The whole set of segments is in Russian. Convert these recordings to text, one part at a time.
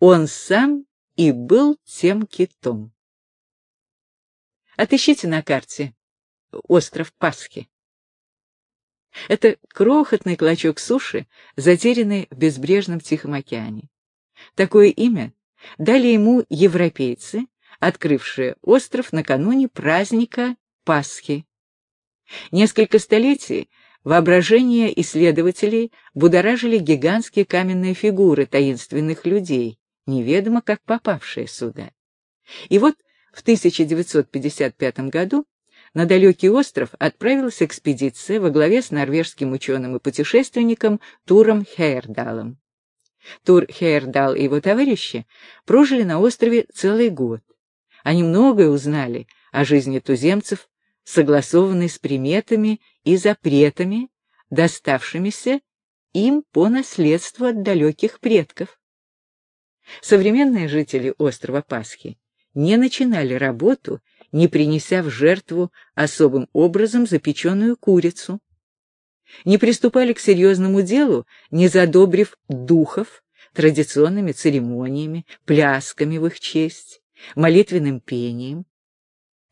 он сам и был тем китом. Отыщите на карте остров Пасхи. Это крохотный клочок суши, затерянный в безбрежном Тихом океане. Такое имя дали ему европейцы, открывшие остров накануне праздника Пасхи. Несколько столетий воображение исследователей будоражили гигантские каменные фигуры таинственных людей, неведомо как попавшие сюда. И вот в 1955 году на далекий остров отправилась экспедиция во главе с норвежским ученым и путешественником Туром Хейердалом. Тур Хейердал и его товарищи прожили на острове целый год. Они многое узнали о жизни туземцев, согласованной с приметами и запретами, доставшимися им по наследству от далеких предков. Современные жители острова Пасхи не начинали работу, не принеся в жертву особым образом запеченную курицу. Не приступали к серьезному делу, не задобрив духов традиционными церемониями, плясками в их честь, молитвенным пением.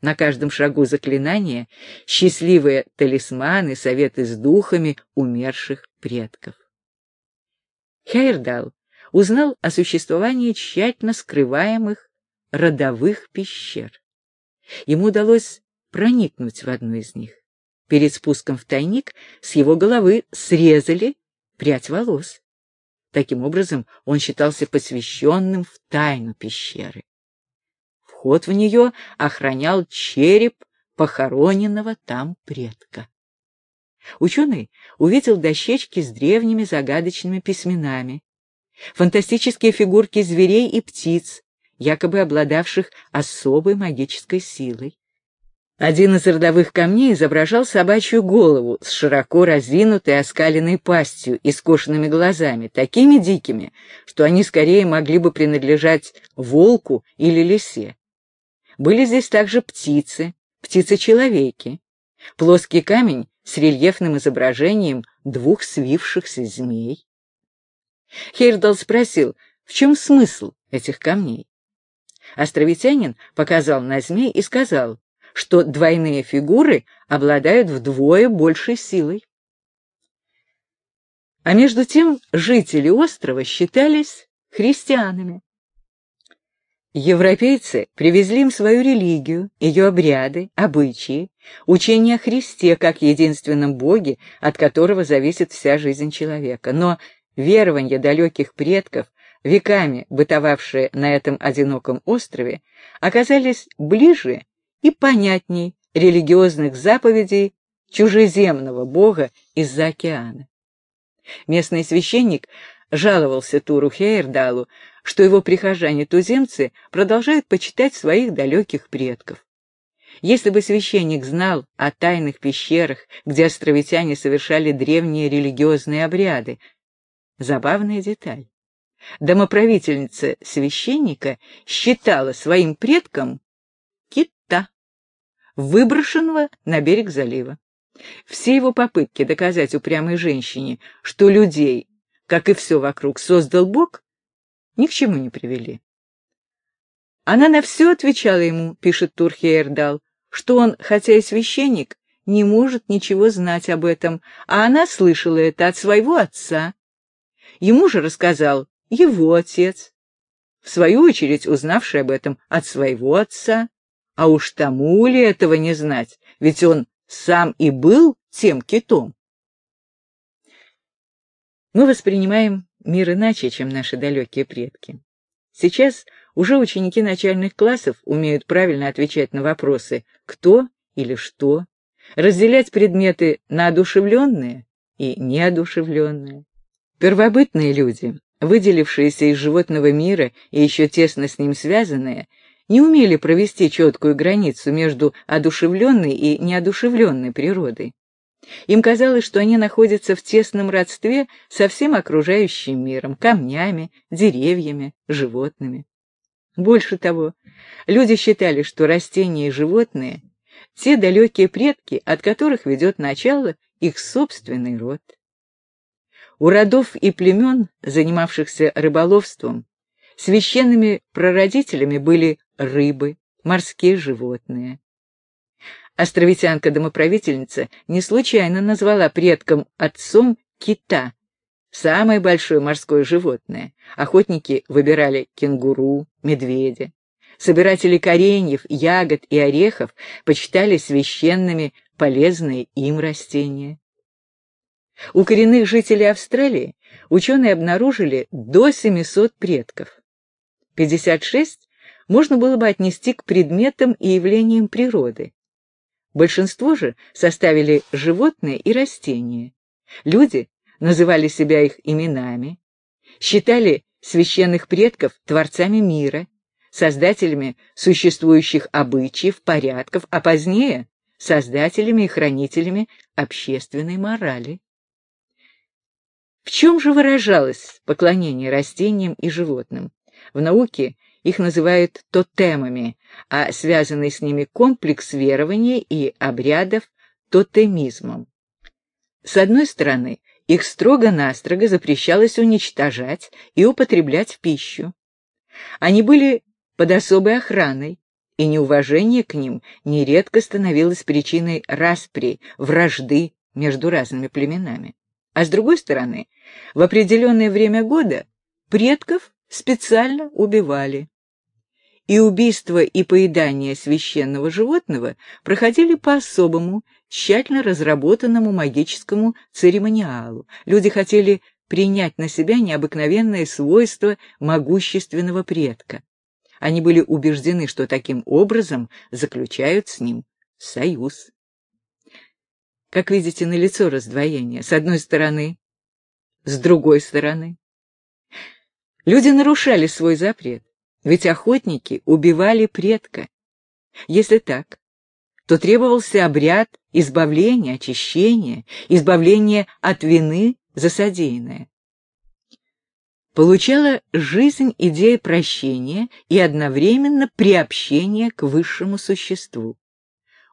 На каждом шагу заклинания счастливые талисманы, советы с духами умерших предков. Хейрдал узнал о существовании тщательно скрываемых родовых пещер. Ему удалось проникнуть в одну из них. Перед спуском в тайник с его головы срезали прядь волос. Таким образом, он считался посвященным в тайну пещеры. Вход в нее охранял череп похороненного там предка. Ученый увидел дощечки с древними загадочными письменами, фантастические фигурки зверей и птиц, якобы обладавших особой магической силой. Один из родовых камней изображал собачью голову с широко разинутой оскаленной пастью и скошенными глазами, такими дикими, что они скорее могли бы принадлежать волку или лисе. Были здесь также птицы, птицы-человеки, плоский камень с рельефным изображением двух свившихся змей. Хейрдал спросил, в чем смысл этих камней? Островитянин показал на змей и сказал, что двойные фигуры обладают вдвое большей силой. А между тем жители острова считались христианами. Европейцы привезли им свою религию, ее обряды, обычаи, учение о Христе как единственном Боге, от которого зависит вся жизнь человека. Но верования далеких предков веками бытовавшие на этом одиноком острове, оказались ближе и понятней религиозных заповедей чужеземного бога из-за океана. Местный священник жаловался Туру Хейердалу, что его прихожане-туземцы продолжают почитать своих далеких предков. Если бы священник знал о тайных пещерах, где островитяне совершали древние религиозные обряды, забавная деталь. Домоправительница священника считала своим предком кита, выброшенного на берег залива. Все его попытки доказать упрямой женщине, что людей, как и все вокруг, создал Бог, ни к чему не привели. Она на все отвечала ему, пишет Турхейердал, что он, хотя и священник, не может ничего знать об этом, а она слышала это от своего отца. Ему же рассказал его отец, в свою очередь узнавший об этом от своего отца. А уж тому ли этого не знать, ведь он сам и был тем китом. Мы воспринимаем мир иначе, чем наши далекие предки. Сейчас уже ученики начальных классов умеют правильно отвечать на вопросы «кто» или «что», разделять предметы на одушевленные и неодушевленные. Первобытные люди выделившиеся из животного мира и еще тесно с ним связанные, не умели провести четкую границу между одушевленной и неодушевленной природой. Им казалось, что они находятся в тесном родстве со всем окружающим миром, камнями, деревьями, животными. Больше того, люди считали, что растения и животные — те далекие предки, от которых ведет начало их собственный род. У родов и племен, занимавшихся рыболовством, Священными прародителями были рыбы, морские животные. Островитянка-домоправительница не случайно назвала предком отцом кита, самое большое морское животное. Охотники выбирали кенгуру, медведя. Собиратели кореньев, ягод и орехов почитали священными полезные им растения. У коренных жителей Австралии ученые обнаружили до 700 предков. 56 можно было бы отнести к предметам и явлениям природы. Большинство же составили животные и растения. Люди называли себя их именами, считали священных предков творцами мира, создателями существующих обычаев, порядков, а позднее — создателями и хранителями общественной морали. В чем же выражалось поклонение растениям и животным? В науке их называют тотемами, а связанный с ними комплекс верований и обрядов — тотемизмом. С одной стороны, их строго-настрого запрещалось уничтожать и употреблять в пищу. Они были под особой охраной, и неуважение к ним нередко становилось причиной распри, вражды между разными племенами. А с другой стороны, в определенное время года предков специально убивали. И убийство и поедание священного животного проходили по особому, тщательно разработанному магическому церемониалу. Люди хотели принять на себя необыкновенное свойство могущественного предка. Они были убеждены, что таким образом заключают с ним союз. Как видите, налицо раздвоение. С одной стороны, с другой стороны. Люди нарушали свой запрет, ведь охотники убивали предка. Если так, то требовался обряд избавления, очищения, избавления от вины за содеянное. Получала жизнь идея прощения и одновременно приобщения к высшему существу.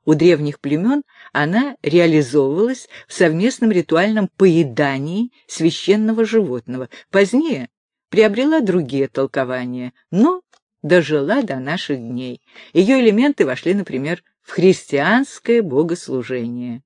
У древних племен она реализовывалась в совместном ритуальном поедании священного животного. Позднее приобрела другие толкования, но дожила до наших дней. Ее элементы вошли, например, в христианское богослужение.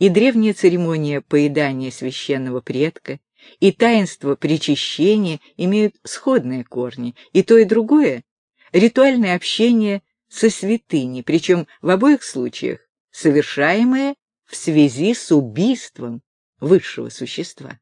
И древняя церемония поедания священного предка, и таинство причащения имеют сходные корни, и то и другое — ритуальное общение со святыней, причем в обоих случаях совершаемое в связи с убийством высшего существа.